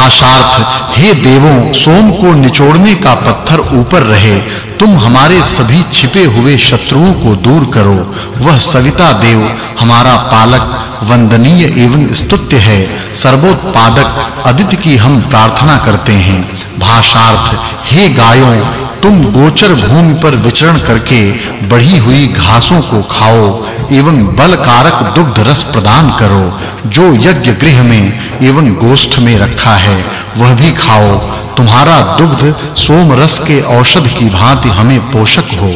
भाषार्थ हे देवों, सोम को निचोड़ने का पत्थर ऊपर रहे। तुम हमारे सभी छिपे हुए शत्रुओं को दूर करो। वह सविता देव, हमारा पालक, वंदनीय एवं स्तुत्य है। सर्वोत्पादक, अदिति की हम प्रार्थना करते हैं। भाषार्थ, हे गायों तुम गोचर भूमि पर विचरण करके बढ़ी हुई घासों को खाओ एवं बलकारक दुग्ध रस प्रदान करो, जो यज्ञ गृह में एवं गोष्ठ में रखा है, वह भी खाओ। तुम्हारा दुग्ध सोम रस के औषध की भांति हमें पोषक हो।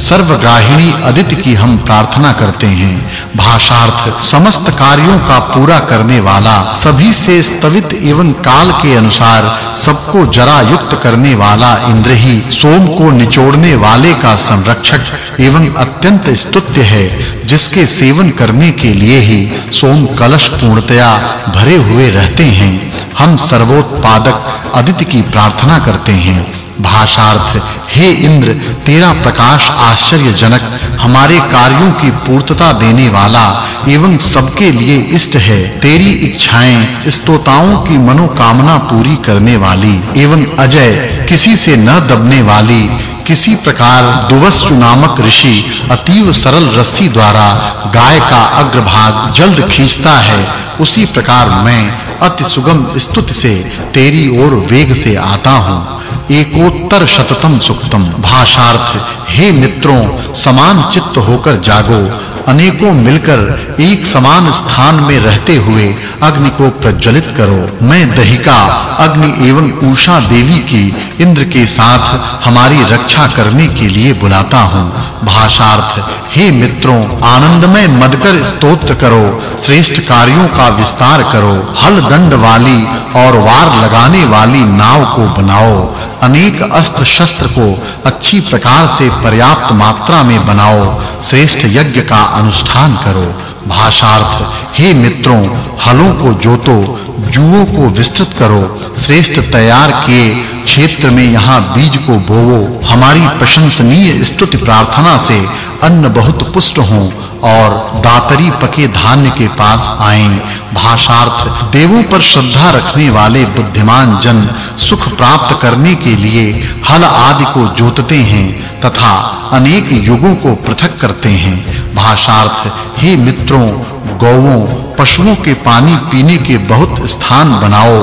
सर्वग्राहिणी अदिति की हम प्रार्थना करते हैं। भाषार्थ समस्त कार्यों का पूरा करने वाला, सभी से स्तवित एवं काल के अनुसार सबको जरा युक्त करने वाला इंद्र ही सोम को निचोड़ने वाले का संरक्षक एवं अत्यंत स्तुत्य है, जिसके सेवन करने के लिए ही सोम कलश पूर्णतया भरे हुए रहते हैं। हम सर्वोत्पादक अदिति की प्रार्थना करते हैं। भाषार्थ, हे इंद्र, तेरा प्रकाश आश्चर्यजनक हमारे कार्यों की पूर्तता देने वाला एवं सबके लिए इष्ट है। तेरी इच्छाएँ स्तोताओं की मनोकामना पूरी करने वाली एवं अजय किसी से न दबने वाली किसी प्रकार दुवस्यु नामक ऋषि अतीव सरल रस्सी द्वारा गाय का अग्रभाग जल्द खींचता है। उसी प्रकार मैं अति सुगम स्तुति से तेरी ओर वेग से आता हूँ। एकोत्तर शततम सुक्तम भाषार्थ, हे मित्रों, समान चित्त होकर जागो। अनेकों मिलकर एक समान स्थान में रहते हुए अग्नि को प्रज्वलित करो। मैं दहिका, अग्नि एवं उषा देवी की, इंद्र के साथ हमारी रक्षा करने के लिए बुलाता हूँ। भाषार्थ, हे मित्रों, आनंदमय मदकर स्तोत्र करो, श्रेष्ठ कार्यों का विस्तार करो, हल दंड वाली और वार लगाने वाली नाव को बनाओ, अनेक अस्त्र शस्त्र को अच्छी प्रकार से पर्याप्त मात्रा में बनाओ, श्रेष्ठ यज्ञ का अनुष्ठान करो। भाषार्थ, हे मित्रों, हलों को जोतो, जुओं को विस्तृत करो। श्रेष्ठ तैयार किए क्षेत्र में यहाँ बीज को बोवो। हमारी प्रशंसनीय स्तुति प्रार्थना से अन्न बहुत पुष्ट हो और दातरी पके धान्य के पास आएँ। भाषार्थ, देवों पर श्रद्धा रखने वाले बुद्धिमान जन सुख प्राप्त करने के लिए हल आदि को जोतते हैं तथा अनेक युगों को पृथक करते हैं। भाषार्थ हे मित्रों गौओं पशुओं के पानी पीने के बहुत स्थान बनाओ,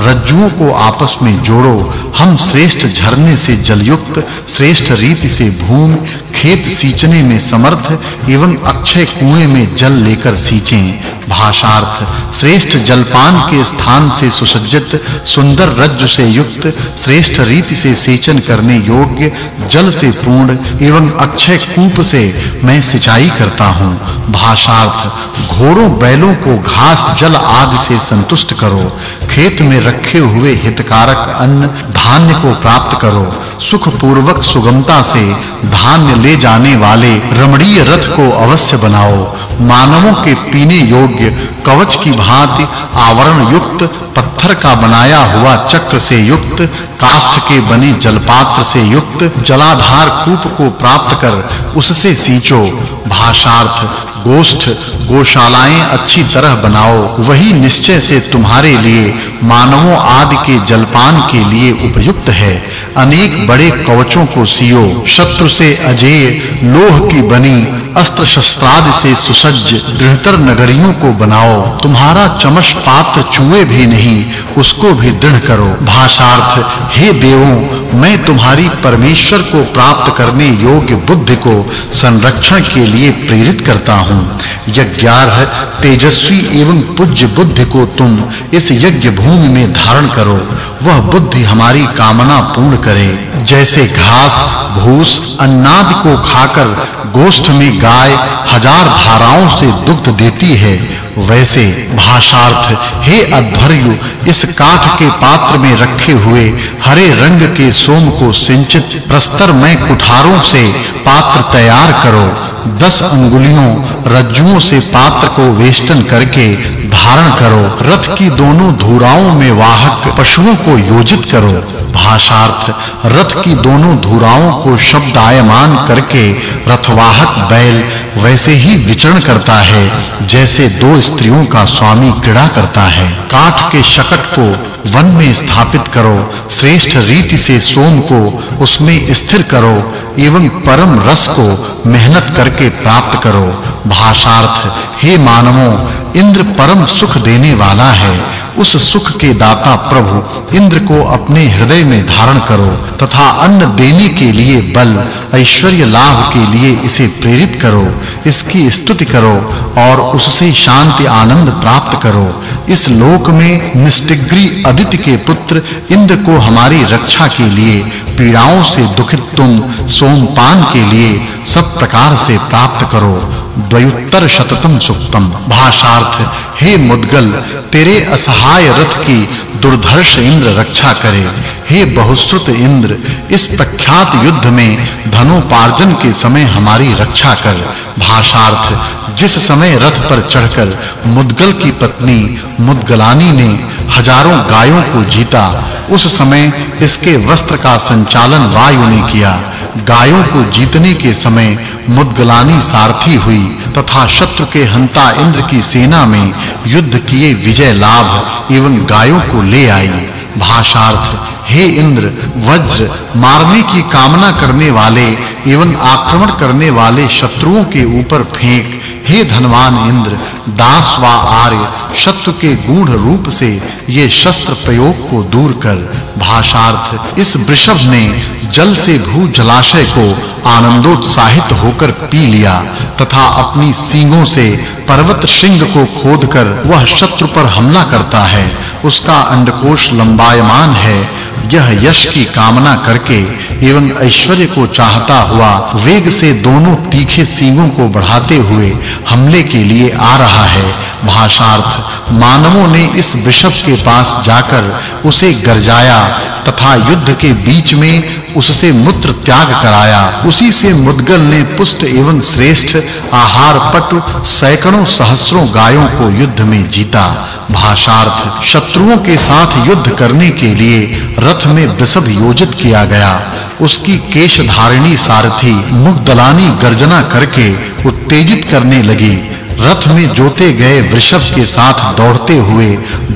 रज्जुओं को आपस में जोड़ो, हम श्रेष्ठ झरने से जलयुक्त, श्रेष्ठ रीति से भूमि खेत सींचने में समर्थ एवं अक्षय कुएँ में जल लेकर सींचें। भाषार्थ, श्रेष्ठ जलपान के स्थान से सुसज्जित, सुंदर रज्जु से युक्त, श्रेष्ठ रीति से सेचन करने योग्य जल से पूर्ण एवं अक्षय कूप से मैं सिंचाई करता हूँ। भाषार्थ, घोड़ों बैलों को घास जल आदि से संतुष्ट करो। खेत में रखे हुए हितकारक अन्न धान्य को प्राप्त करो। सुख पूर्वक सुगमता से धान्य ले जाने वाले रमणीय रथ को अवश्य बनाओ। मानवों के पीने योग्य कवच की भांति आवरण युक्त पत्थर का बनाया हुआ चक्र से युक्त, काष्ठ के बने जलपात्र से युक्त, जलाधार कूप को प्राप्त कर उससे सींचो। भाषार्थ, गोष्ठ गौशालाएँ अच्छी तरह बनाओ, वही निश्चय से तुम्हारे लिए मानवों आदि के जलपान के लिए उपयुक्त है। अनेक बड़े कवचों को सियो, शत्रु से अजेय, लोह की बनी अस्त्र शस्त्रादि से सुसज्ज, दृढ़तर नगरियों को बनाओ। तुम्हारा चमश पात्र चूहे भी नहीं, उसको भी दृढ़ करो। भाषार्थ, हे देवों, मैं तुम्हारी परमेश्वर को प्राप्त करने योग्य बुद्धि को संरक्षण के लिए प्रेरित करता हूँ। यज्ञार्ह तेजस्वी एवं पूज्य बुद्ध को तुम इस यज्ञ भूमि में धारण करो। वह बुद्धि हमारी कामना पूर्ण करे। जैसे घास, भूस, अन्नाद को खाकर गोष्ठ में गाय, हज़ार धाराओं से दुग्ध देती है वैसे भाषार्थ हे अध्वर्यु, इस काठ के पात्र में रखे हुए हरे रंग के सोम को सिंचित प्रस्तर में कुठारों से पात्र तैयार करो। दस अंगुलियों रज्जुओं से पात्र को वेष्टन करके धारण करो। रथ की दोनों धुराओं में वाहक पशुओं को योजित करो। भाषार्थ, रथ की दोनों धुराओं को शब्द आयमान करके रथवाहक बैल वैसे ही विचरण करता है, जैसे दो स्त्रियों का स्वामी क्रीड़ा करता है। काठ के शकट को वन में स्थापित करो, श्रेष्ठ रीति से सोम को उसमें स्थिर करो, एवं परम रस को मेहनत करके प्राप्त करो। भाषार्थ, हे मानवों, इंद्र परम सुख देने वाला है उस सुख के दाता प्रभु, इंद्र को अपने हृदय में धारण करो तथा अन्न देने के लिए बल, ऐश्वर्य लाभ के लिए इसे प्रेरित करो, इसकी स्तुति करो और उससे शांति आनंद प्राप्त करो। इस लोक में निष्टिग्री अदिति के पुत्र इंद्र को हमारी रक्षा के लिए पीड़ाओं से दुखित तुम सोमपान के लिए सब प्रकार से प्राप्त करो। द्वयुत्तर शततम सुक्तम। भाषार्थ, हे मुद्गल, तेरे असहाय रथ की दुर्धर्ष इंद्र रक्षा करे। हे बहुश्रुत इंद्र, इस प्रख्यात युद्ध में धनोपार्जन के समय हमारी रक्षा कर। भाषार्थ, जिस समय रथ पर चढ़कर मुद्गल की पत्नी मुद्गलानी ने हज़ारों गायों को जीता। उस समय इसके वस्त्र का संचालन वायु ने किया। गायों को जीतने के समय मुद्गलानी सारथी हुई तथा शत्रु के हंता इंद्र की सेना में युद्ध किए विजय लाभ एवं गायों को ले आई। भाषार्थ, हे इंद्र, वज्र, मारने की कामना करने वाले एवं आक्रमण करने वाले शत्रुओं के ऊपर फेंक हे धनवान इंद्र, दास व आर्य, शत्रु के गूढ़ रूप से ये शस्त्र प्रयोग को दूर कर, भाषार्थ इस वृषभ ने जल से भू जलाशय को आनंदोत्साहित होकर पी लिया, तथा अपनी सींगों से पर्वत श्रृंग को खोदकर वह शत्रु पर हमला करता है। उसका अंडकोश लंबायमान है। यह यश की कामना करके एवं ऐश्वर्य को चाहता हुआ वेग से दोनों तीखे सींगों को बढ़ाते हुए हमले के लिए आ रहा है। भाषार्थ मानवों ने इस वृषभ के पास जाकर उसे गरजाया तथा युद्ध के बीच में उससे मूत्र त्याग कराया। उसी से मुद्गल ने पुष्ट एवं श्रेष्ठ आहार पटु सैकड़ों सहस्रों गायों को युद्ध में जीता। भाषार्थ शत्रुओं के साथ युद्ध करने के लिए रथ में वृषभ योजित किया गया। उसकी केश धारिणी सारथी मुग्दलानी गर्जना करके उत्तेजित करने लगी। रथ में जोते गए वृषभ के साथ दौड़ते हुए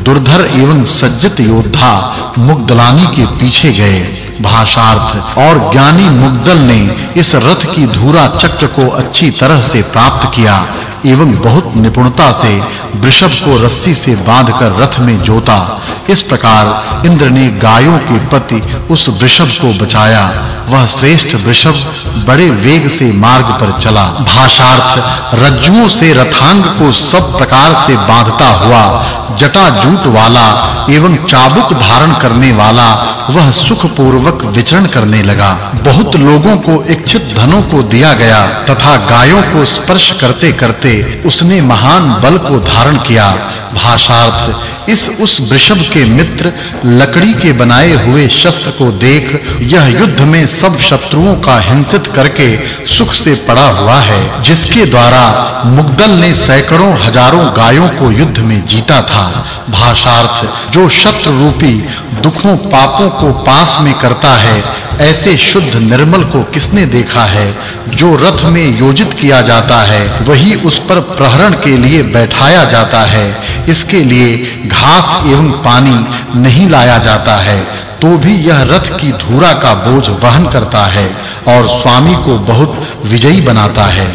दुर्धर एवं सज्जित योद्धा मुग्दलानी के पीछे गए। भाषार्थ और ज्ञानी मुग्दल ने इस रथ की धूरा चक्र को अच्छी तरह से प्राप्त किया। एवं बहुत निपुणता से वृषभ को रस्सी से बांधकर रथ में जोता। इस प्रकार इंद्र ने गायों के पति उस वृषभ को बचाया। वह श्रेष्ठ वृषभ बड़े वेग से मार्ग पर चला। भाषार्थ, रज्जुओं से रथांग को सब प्रकार से बांधता हुआ जटा जूट वाला एवं चाबुक धारण करने वाला वह सुख पूर्वक विचरण करने लगा। बहुत लोगों को इच्छित धनों को दिया गया तथा गायों को स्पर्श उसने महान बल को धारण किया। भाषार्थ, इस उस वृषभ के मित्र लकड़ी के बनाए हुए शस्त्र को देख यह युद्ध में सब शत्रुओं का हिंसित करके सुख से पड़ा हुआ है, जिसके द्वारा मुग्दल ने सैकड़ों हज़ारों गायों को युद्ध में जीता था। भाषार्थ, जो शत्रु रूपी दुखों पापों को पास में करता है ऐसे शुद्ध निर्मल को किसने देखा है, जो रथ में योजित किया जाता है, वही उस पर प्रहरण के लिए बैठाया जाता है। इसके लिए घास एवं पानी नहीं लाया जाता है तो भी यह रथ की धूरा का बोझ वहन करता है और स्वामी को बहुत विजयी बनाता है।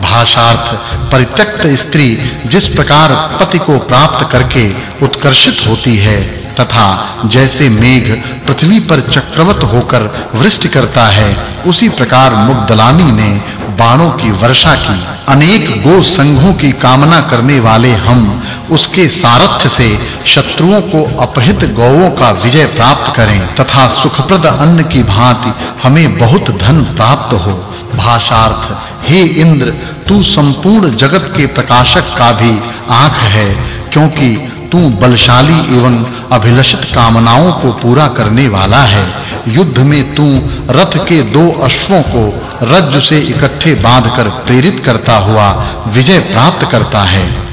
भाषार्थ, परित्यक्त स्त्री जिस प्रकार पति को प्राप्त करके उत्कर्षित होती है तथा जैसे मेघ पृथ्वी पर चक्रवत होकर वृष्टि करता है, उसी प्रकार मुग्दलानी ने बाणों की वर्षा की। अनेक गो संघों की कामना करने वाले हम उसके सारथ्य से शत्रुओं को अपहृत गौओं का विजय प्राप्त करें, तथा सुखप्रद अन्न की भांति हमें बहुत धन प्राप्त हो। भाषार्थ, हे इंद्र, तू संपूर्ण जगत के प्रकाशक का भी आँख है, क्योंकि तू बलशाली एवं अभिलषित कामनाओं को पूरा करने वाला है। युद्ध में तू रथ के दो अश्वों को रज्जु से इकट्ठे बांधकर प्रेरित करता हुआ विजय प्राप्त करता है।